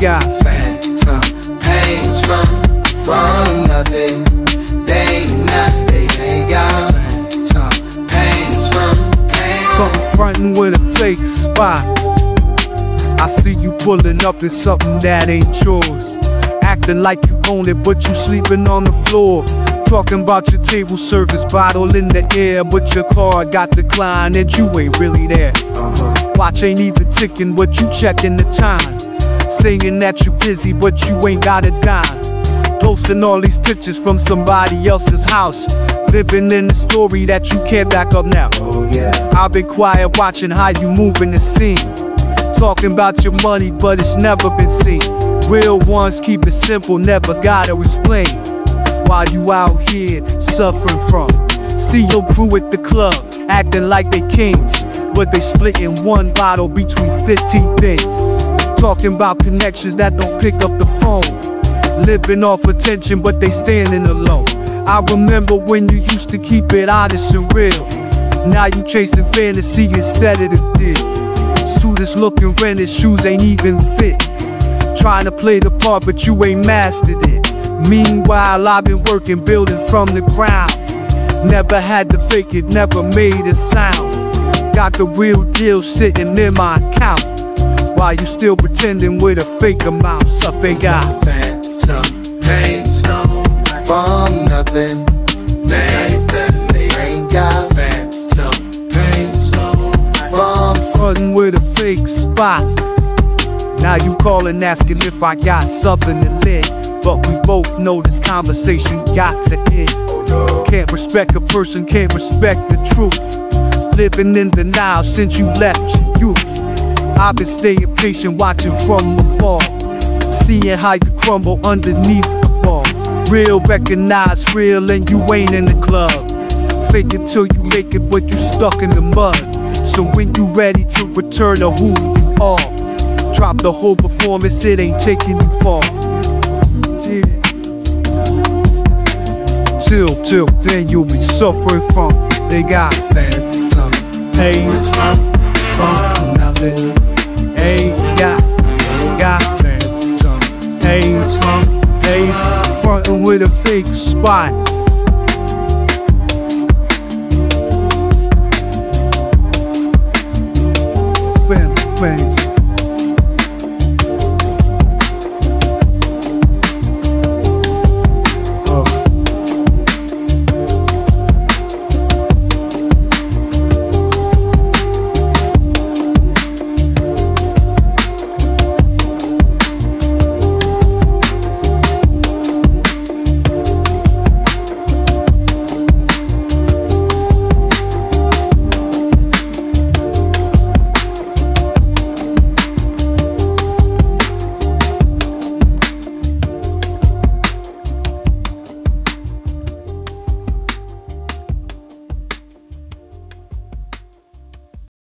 got phantom pains from from nothing. They not they ain't got phantom pains from pain. From frontin' with a fake spot. I see you pulling up in something that ain't yours. Acting like you own it, but you sleeping on the floor. Talking about your table service bottle in the air, but your card got declined and you ain't really there. Uh-huh. Watch ain't even ticking, but you checking the time. Saying that you busy, but you ain't got a dime. Posting all these pictures from somebody else's house. Living in the story that you can't back up now. Oh yeah. I've been quiet watching how you move in the scene. Talking about your money, but it's never been seen. Real ones keep it simple, never gotta explain. While you out here suffering from. See your crew at the club, acting like they kings. But they splitting one bottle between 15 things. Talking about connections that don't pick up the phone. Living off attention, but they standing alone. I remember when you used to keep it honest and real. Now you chasing fantasy instead of the deal. Students looking rented, shoes ain't even fit. Trying to play the part, but you ain't mastered it. Meanwhile, I've been working, building from the ground. Never had to fake it, never made a sound. Got the real deal sitting in my account. While you still pretending with a fake amount, got. Phantom pains from nothing. They, ain't got phantom pains from Frontin' with a fake spot. Now you calling asking if I got something to lit. But we both know this conversation got to end. Can't respect a person, can't respect the truth. Living in denial since you left youth. I've been staying patient, watching from afar. Seeing how you crumble underneath the ball. Real recognize real, and you ain't in the club. Fake it till you make it, but you stuck in the mud. So when you ready to return to who you are, drop the whole performance, it ain't taking you far. Till, till then you'll be suffering from. They got phantom pains from from nothing. Ain't got, got phantom pains from pains, frontin' with a fake spot. Phantom pains.